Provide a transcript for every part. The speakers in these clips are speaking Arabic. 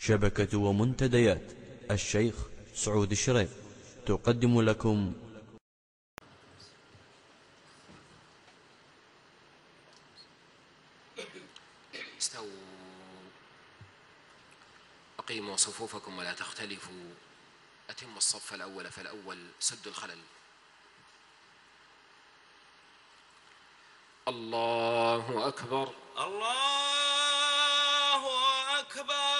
شبكة ومنتديات. الشيخ سعود الشريف تقدم لكم. استووا. أقيموا صفوفكم ولا تختلفوا. أتموا الصف الأول فالأول سد الخلل. الله أكبر. الله أكبر.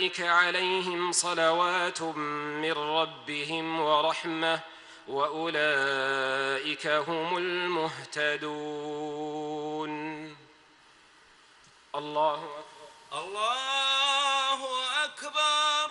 أولئك عليهم صلوات من ربهم ورحمة وأولئك هم المهتدون. الله أكبر. الله أكبر.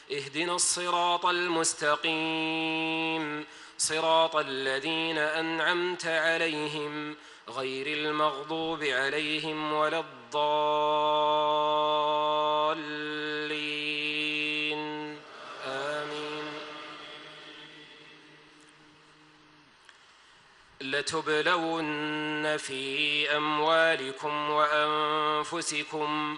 اهدنا الصراط المستقيم. صراط الذين أنعمت عليهم غير المغضوب عليهم ولا الضالين. آمين. لتبلون في أموالكم وأنفسكم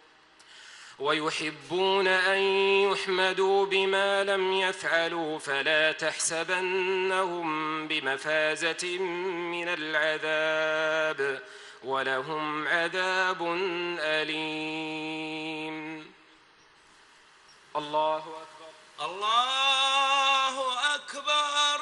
ويحبون أن يحمدوا بما لم يفعلوا فلا تحسبنهم كل مفازة من العذاب ولهم عذاب أليم. الله أكبر. الله أكبر